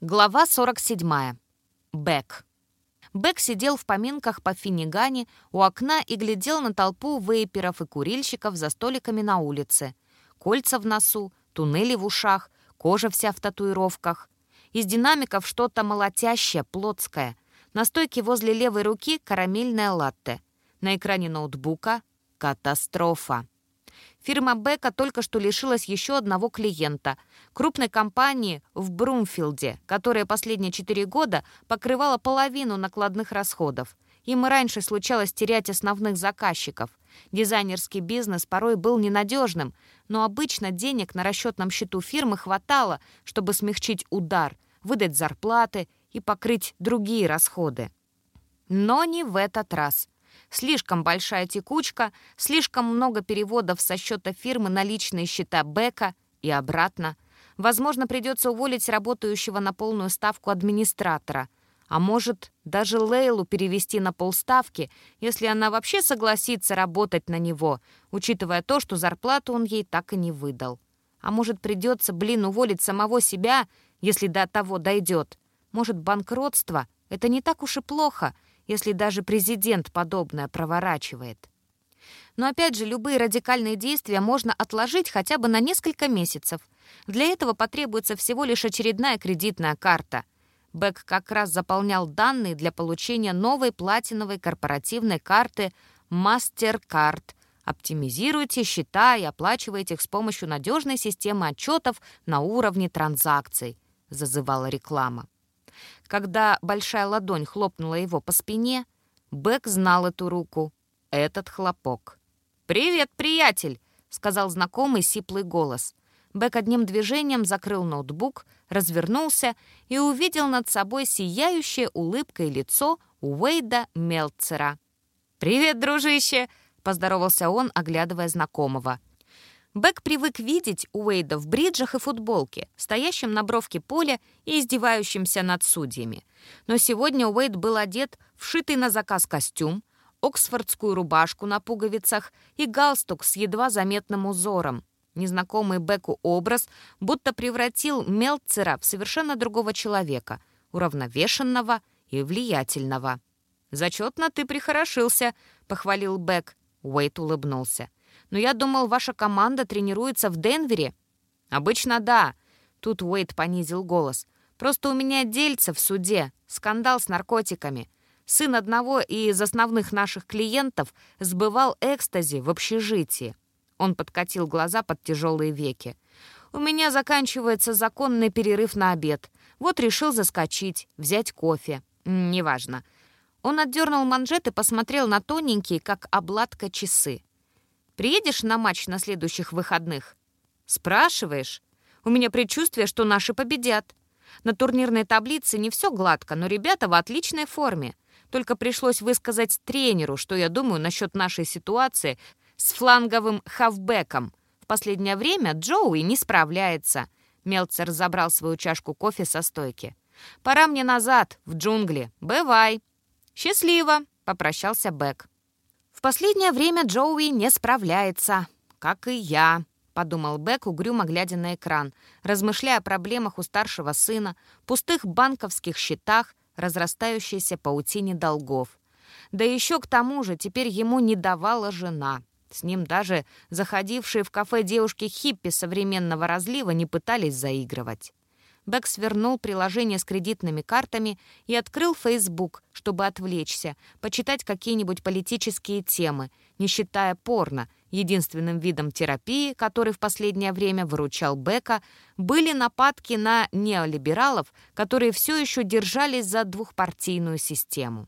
Глава 47. Бэк. Бэк сидел в поминках по Финнигане у окна и глядел на толпу вейперов и курильщиков за столиками на улице. Кольца в носу, туннели в ушах, кожа вся в татуировках. Из динамиков что-то молотящее, плотское. На стойке возле левой руки карамельное латте. На экране ноутбука — катастрофа. Фирма Бека только что лишилась еще одного клиента — крупной компании в Брумфилде, которая последние четыре года покрывала половину накладных расходов. Им и раньше случалось терять основных заказчиков. Дизайнерский бизнес порой был ненадежным, но обычно денег на расчетном счету фирмы хватало, чтобы смягчить удар, выдать зарплаты и покрыть другие расходы. Но не в этот раз. Слишком большая текучка, слишком много переводов со счета фирмы на личные счета Бека и обратно. Возможно, придется уволить работающего на полную ставку администратора. А может, даже Лейлу перевести на полставки, если она вообще согласится работать на него, учитывая то, что зарплату он ей так и не выдал. А может, придется, блин, уволить самого себя, если до того дойдет. Может, банкротство — это не так уж и плохо — если даже президент подобное проворачивает. Но опять же, любые радикальные действия можно отложить хотя бы на несколько месяцев. Для этого потребуется всего лишь очередная кредитная карта. Бэк как раз заполнял данные для получения новой платиновой корпоративной карты MasterCard. Оптимизируйте счета и оплачивайте их с помощью надежной системы отчетов на уровне транзакций, зазывала реклама. Когда большая ладонь хлопнула его по спине, Бэк знал эту руку, этот хлопок. «Привет, приятель!» — сказал знакомый сиплый голос. Бэк одним движением закрыл ноутбук, развернулся и увидел над собой сияющее улыбкой лицо Уэйда Мелцера. «Привет, дружище!» — поздоровался он, оглядывая знакомого. Бэк привык видеть Уэйда в бриджах и футболке, стоящем на бровке поля и издевающимся над судьями. Но сегодня Уэйд был одет в шитый на заказ костюм, оксфордскую рубашку на пуговицах и галстук с едва заметным узором. Незнакомый Беку образ будто превратил Мелцера в совершенно другого человека, уравновешенного и влиятельного. «Зачетно ты прихорошился», — похвалил Бек. Уэйд улыбнулся но я думал, ваша команда тренируется в Денвере». «Обычно да». Тут Уэйд понизил голос. «Просто у меня дельце в суде. Скандал с наркотиками. Сын одного из основных наших клиентов сбывал экстази в общежитии». Он подкатил глаза под тяжелые веки. «У меня заканчивается законный перерыв на обед. Вот решил заскочить, взять кофе. Неважно». Он отдернул манжет и посмотрел на тоненькие, как обладка, часы. Приедешь на матч на следующих выходных?» «Спрашиваешь? У меня предчувствие, что наши победят. На турнирной таблице не все гладко, но ребята в отличной форме. Только пришлось высказать тренеру, что я думаю насчет нашей ситуации с фланговым хавбеком. В последнее время Джоуи не справляется». Мелцер забрал свою чашку кофе со стойки. «Пора мне назад, в джунгли. Бывай». «Счастливо», — попрощался Бек. В последнее время Джоуи не справляется, как и я, подумал Бек, угрюмо глядя на экран, размышляя о проблемах у старшего сына, пустых банковских счетах, разрастающейся паутине долгов. Да еще к тому же теперь ему не давала жена. С ним даже заходившие в кафе девушки-хиппи современного разлива не пытались заигрывать. Бэк свернул приложение с кредитными картами и открыл Facebook, чтобы отвлечься, почитать какие-нибудь политические темы, не считая порно. Единственным видом терапии, который в последнее время выручал Бека, были нападки на неолибералов, которые все еще держались за двухпартийную систему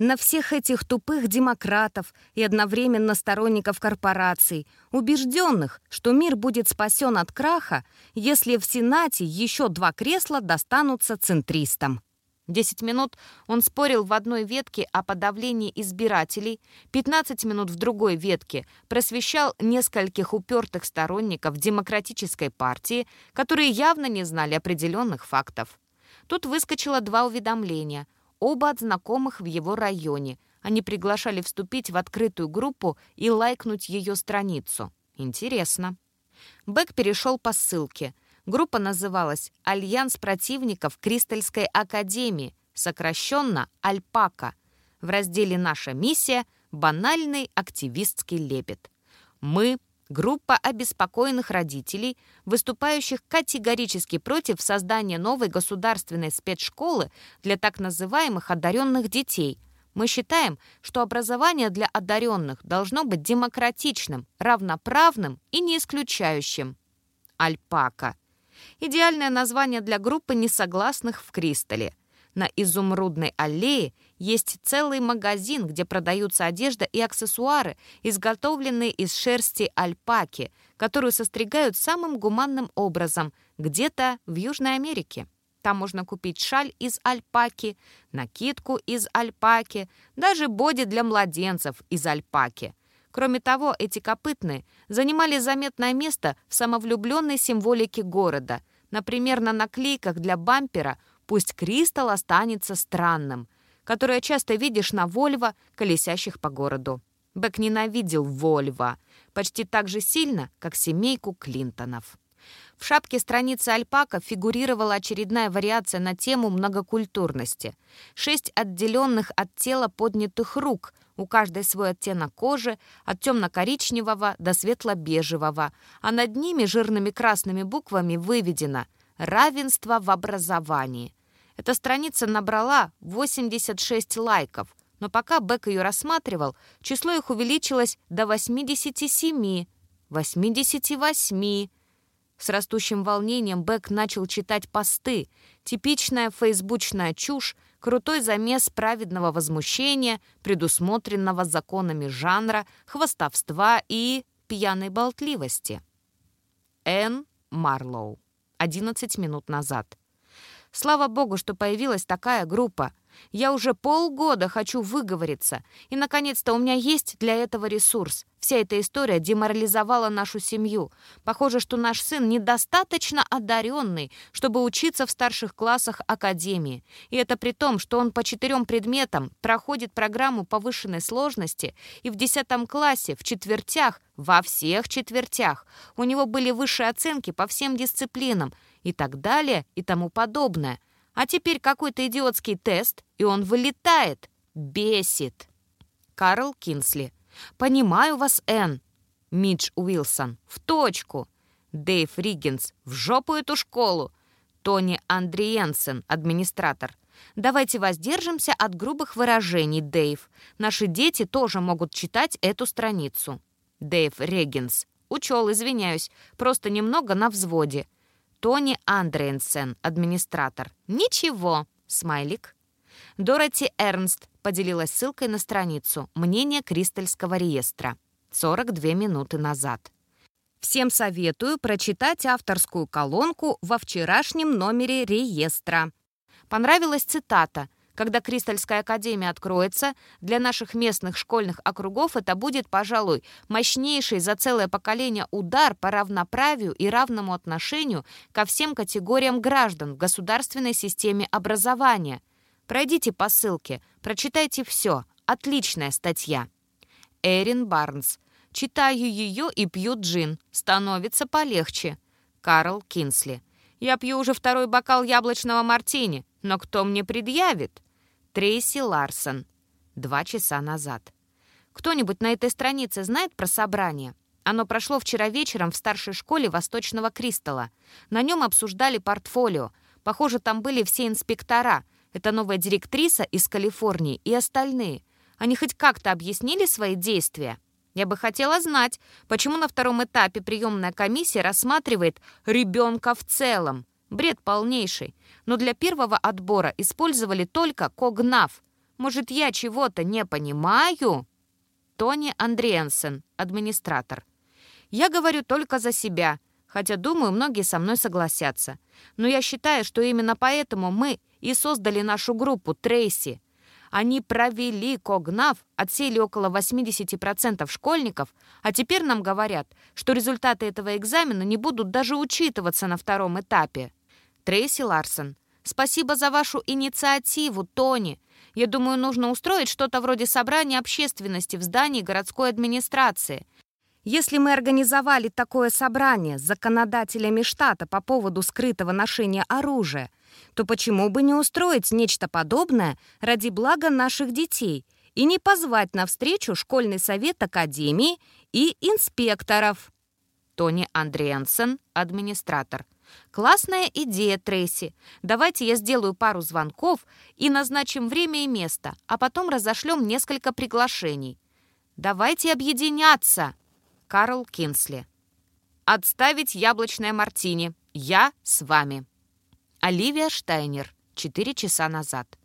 на всех этих тупых демократов и одновременно сторонников корпораций, убежденных, что мир будет спасен от краха, если в Сенате еще два кресла достанутся центристам. Десять минут он спорил в одной ветке о подавлении избирателей, 15 минут в другой ветке просвещал нескольких упертых сторонников демократической партии, которые явно не знали определенных фактов. Тут выскочило два уведомления — Оба от знакомых в его районе. Они приглашали вступить в открытую группу и лайкнуть ее страницу. Интересно. Бэк перешел по ссылке. Группа называлась «Альянс противников Кристальской академии», сокращенно «Альпака». В разделе «Наша миссия» банальный активистский лепет. Мы — группа обеспокоенных родителей, выступающих категорически против создания новой государственной спецшколы для так называемых одаренных детей. Мы считаем, что образование для одаренных должно быть демократичным, равноправным и не исключающим. Альпака. Идеальное название для группы несогласных в Кристалле. На Изумрудной аллее есть целый магазин, где продаются одежда и аксессуары, изготовленные из шерсти альпаки, которую состригают самым гуманным образом, где-то в Южной Америке. Там можно купить шаль из альпаки, накидку из альпаки, даже боди для младенцев из альпаки. Кроме того, эти копытные занимали заметное место в самовлюбленной символике города. Например, на наклейках для бампера – Пусть Кристалл останется странным, которое часто видишь на Вольво, колесящих по городу. Бэк ненавидел Вольво почти так же сильно, как семейку Клинтонов. В шапке страницы альпака фигурировала очередная вариация на тему многокультурности. Шесть отделенных от тела поднятых рук, у каждой свой оттенок кожи, от темно-коричневого до светло-бежевого, а над ними жирными красными буквами выведено «Равенство в образовании». Эта страница набрала 86 лайков, но пока Бек ее рассматривал, число их увеличилось до 87, 88. С растущим волнением Бек начал читать посты. Типичная фейсбучная чушь, крутой замес праведного возмущения, предусмотренного законами жанра, хвостовства и пьяной болтливости. Н. Марлоу. 11 минут назад. Слава богу, что появилась такая группа. Я уже полгода хочу выговориться, и, наконец-то, у меня есть для этого ресурс. Вся эта история деморализовала нашу семью. Похоже, что наш сын недостаточно одаренный, чтобы учиться в старших классах академии. И это при том, что он по четырем предметам проходит программу повышенной сложности, и в десятом классе, в четвертях, во всех четвертях, у него были высшие оценки по всем дисциплинам — и так далее и тому подобное. А теперь какой-то идиотский тест, и он вылетает. Бесит. Карл Кинсли. «Понимаю вас, Энн». Мидж Уилсон. «В точку». Дэйв Риггинс. «В жопу эту школу». Тони Андриенсен, администратор. «Давайте воздержимся от грубых выражений, Дэйв. Наши дети тоже могут читать эту страницу». Дэйв Регинс. «Учел, извиняюсь. Просто немного на взводе». Тони Андренсен, администратор. «Ничего», смайлик. Дороти Эрнст поделилась ссылкой на страницу «Мнение Кристальского реестра» 42 минуты назад. Всем советую прочитать авторскую колонку во вчерашнем номере реестра. Понравилась цитата – когда Кристальская академия откроется, для наших местных школьных округов это будет, пожалуй, мощнейший за целое поколение удар по равноправию и равному отношению ко всем категориям граждан в государственной системе образования. Пройдите по ссылке, прочитайте все. Отличная статья. Эрин Барнс. Читаю ее и пью джин. Становится полегче. Карл Кинсли. Я пью уже второй бокал яблочного мартини, но кто мне предъявит? Трейси Ларсон. Два часа назад. Кто-нибудь на этой странице знает про собрание? Оно прошло вчера вечером в старшей школе Восточного Кристалла. На нем обсуждали портфолио. Похоже, там были все инспектора. Это новая директриса из Калифорнии и остальные. Они хоть как-то объяснили свои действия? Я бы хотела знать, почему на втором этапе приемная комиссия рассматривает ребенка в целом. Бред полнейший. Но для первого отбора использовали только Когнав. Может, я чего-то не понимаю? Тони Андриенсен, администратор. Я говорю только за себя, хотя, думаю, многие со мной согласятся. Но я считаю, что именно поэтому мы и создали нашу группу Трейси. Они провели Когнав, отсели около 80% школьников, а теперь нам говорят, что результаты этого экзамена не будут даже учитываться на втором этапе. Трейси Ларсон. Спасибо за вашу инициативу, Тони. Я думаю, нужно устроить что-то вроде собрания общественности в здании городской администрации. Если мы организовали такое собрание с законодателями штата по поводу скрытого ношения оружия, то почему бы не устроить нечто подобное ради блага наших детей и не позвать на встречу школьный совет академии и инспекторов? Тони Андриенсен, администратор. «Классная идея, Трейси. Давайте я сделаю пару звонков и назначим время и место, а потом разошлем несколько приглашений. Давайте объединяться!» Карл Кинсли. «Отставить яблочное мартини. Я с вами». Оливия Штайнер. Четыре часа назад.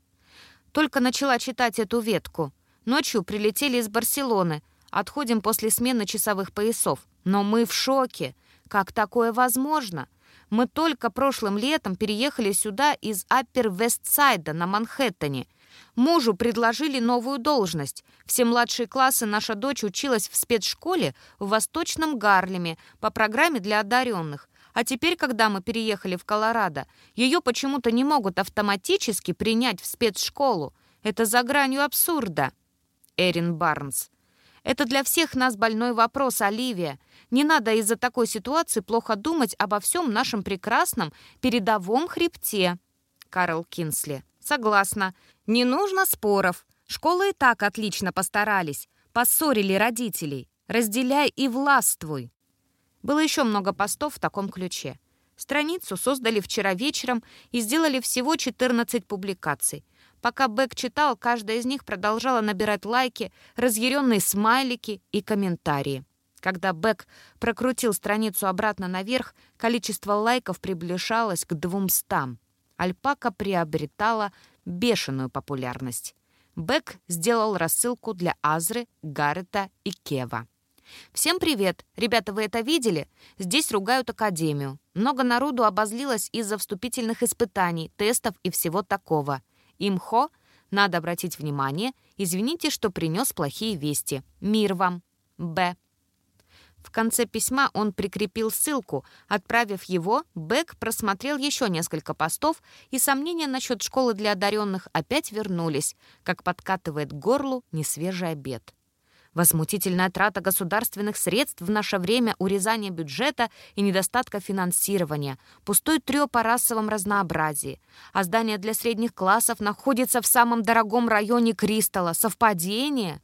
Только начала читать эту ветку. Ночью прилетели из Барселоны. Отходим после смены часовых поясов. Но мы в шоке. Как такое возможно? Мы только прошлым летом переехали сюда из Аппер Вестсайда на Манхэттене. Мужу предложили новую должность. Все младшие классы наша дочь училась в спецшколе в Восточном Гарлеме по программе для одаренных. А теперь, когда мы переехали в Колорадо, ее почему-то не могут автоматически принять в спецшколу. Это за гранью абсурда. Эрин Барнс. Это для всех нас больной вопрос, Оливия. Не надо из-за такой ситуации плохо думать обо всем нашем прекрасном передовом хребте. Карл Кинсли. Согласна. Не нужно споров. Школы и так отлично постарались. Поссорили родителей. Разделяй и властвуй. Было еще много постов в таком ключе. Страницу создали вчера вечером и сделали всего 14 публикаций. Пока Бэк читал, каждая из них продолжала набирать лайки, разъяренные смайлики и комментарии. Когда Бэк прокрутил страницу обратно наверх, количество лайков приближалось к двумстам. Альпака приобретала бешеную популярность. Бэк сделал рассылку для Азры, Гаррета и Кева. «Всем привет! Ребята, вы это видели? Здесь ругают Академию. Много народу обозлилось из-за вступительных испытаний, тестов и всего такого. Имхо, надо обратить внимание, извините, что принес плохие вести. Мир вам. Б. В конце письма он прикрепил ссылку. Отправив его, Бек просмотрел еще несколько постов, и сомнения насчет школы для одаренных опять вернулись, как подкатывает к горлу несвежий обед. Возмутительная трата государственных средств в наше время урезания бюджета и недостатка финансирования, пустой трёп о расовом разнообразии. А здание для средних классов находится в самом дорогом районе Кристалла. Совпадение?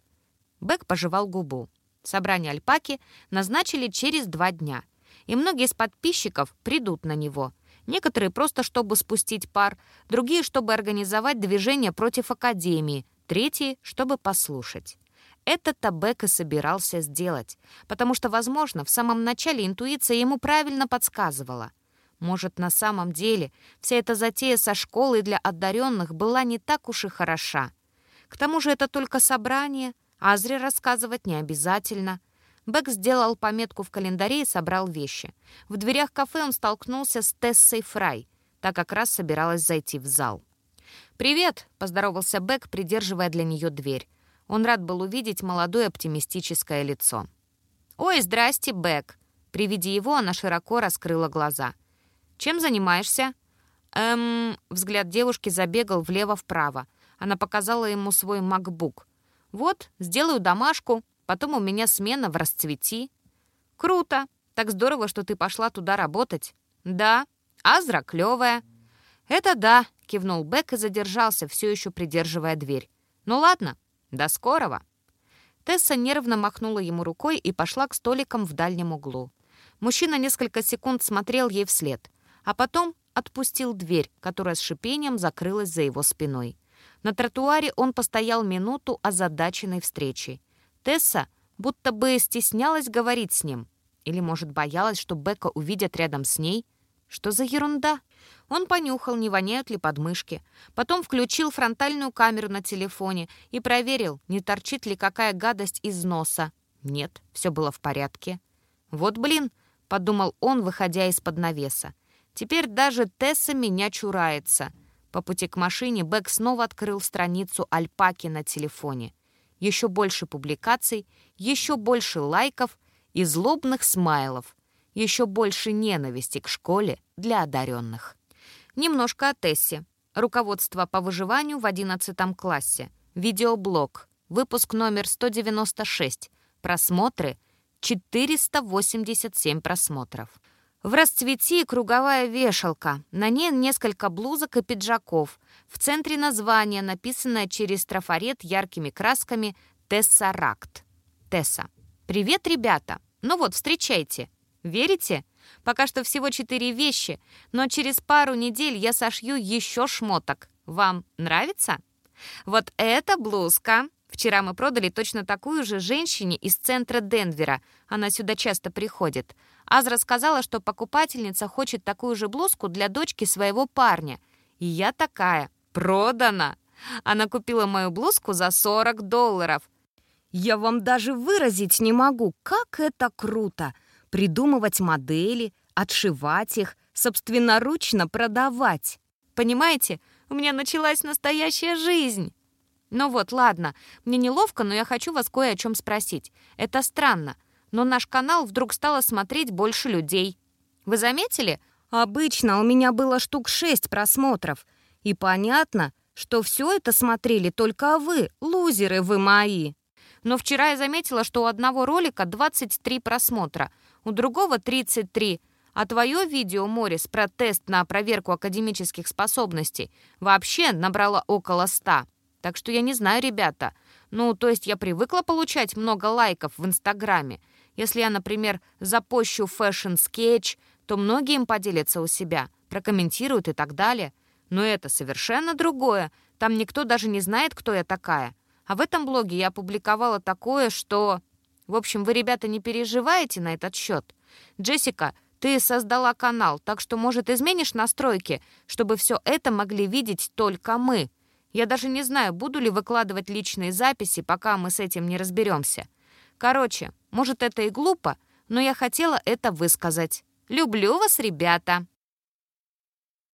Бек пожевал губу. Собрание альпаки назначили через два дня, и многие из подписчиков придут на него. Некоторые просто чтобы спустить пар, другие чтобы организовать движение против Академии, третьи чтобы послушать. Это Табека собирался сделать, потому что, возможно, в самом начале интуиция ему правильно подсказывала. Может, на самом деле вся эта затея со школой для одаренных была не так уж и хороша. К тому же это только собрание, Азре рассказывать не обязательно. Бэк сделал пометку в календаре и собрал вещи. В дверях кафе он столкнулся с Тессой Фрай. так как раз собиралась зайти в зал. «Привет!» — поздоровался Бэк, придерживая для нее дверь. Он рад был увидеть молодое оптимистическое лицо. «Ой, здрасте, Бэк!» При виде его она широко раскрыла глаза. «Чем занимаешься?» «Эм...» Взгляд девушки забегал влево-вправо. Она показала ему свой MacBook. Вот, сделаю домашку, потом у меня смена в расцвети. Круто. Так здорово, что ты пошла туда работать. Да, Азра клевая. Это да, кивнул Бек и задержался, все еще придерживая дверь. Ну ладно, до скорого. Тесса нервно махнула ему рукой и пошла к столикам в дальнем углу. Мужчина несколько секунд смотрел ей вслед, а потом отпустил дверь, которая с шипением закрылась за его спиной. На тротуаре он постоял минуту озадаченной встречей. Тесса будто бы стеснялась говорить с ним. Или, может, боялась, что Бека увидят рядом с ней? Что за ерунда? Он понюхал, не воняют ли подмышки. Потом включил фронтальную камеру на телефоне и проверил, не торчит ли какая гадость из носа. Нет, все было в порядке. «Вот блин», — подумал он, выходя из-под навеса. «Теперь даже Тесса меня чурается. По пути к машине Бэк снова открыл страницу Альпаки на телефоне. Еще больше публикаций, еще больше лайков и злобных смайлов, еще больше ненависти к школе для одаренных. Немножко о Тессе. Руководство по выживанию в 11 классе. Видеоблог. Выпуск номер 196. Просмотры 487 просмотров. В расцвети круговая вешалка. На ней несколько блузок и пиджаков. В центре название, написанное через трафарет яркими красками «Тессаракт». Тесса. «Привет, ребята! Ну вот, встречайте. Верите? Пока что всего четыре вещи, но через пару недель я сошью еще шмоток. Вам нравится? Вот эта блузка. Вчера мы продали точно такую же женщине из центра Денвера. Она сюда часто приходит. Азра сказала, что покупательница хочет такую же блузку для дочки своего парня. И я такая. Продана! Она купила мою блузку за 40 долларов. Я вам даже выразить не могу, как это круто. Придумывать модели, отшивать их, собственноручно продавать. Понимаете, у меня началась настоящая жизнь. Ну вот, ладно, мне неловко, но я хочу вас кое о чем спросить. Это странно но наш канал вдруг стало смотреть больше людей. Вы заметили? Обычно у меня было штук шесть просмотров. И понятно, что все это смотрели только вы, лузеры вы мои. Но вчера я заметила, что у одного ролика 23 просмотра, у другого 33, а твое видео, Морис, про тест на проверку академических способностей вообще набрало около 100. Так что я не знаю, ребята. Ну, то есть я привыкла получать много лайков в Инстаграме, если я, например, запощу фэшн-скетч, то многие им поделятся у себя, прокомментируют и так далее. Но это совершенно другое. Там никто даже не знает, кто я такая. А в этом блоге я опубликовала такое, что... В общем, вы, ребята, не переживаете на этот счет. Джессика, ты создала канал, так что, может, изменишь настройки, чтобы все это могли видеть только мы. Я даже не знаю, буду ли выкладывать личные записи, пока мы с этим не разберемся. Короче, может, это и глупо, но я хотела это высказать. Люблю вас, ребята!»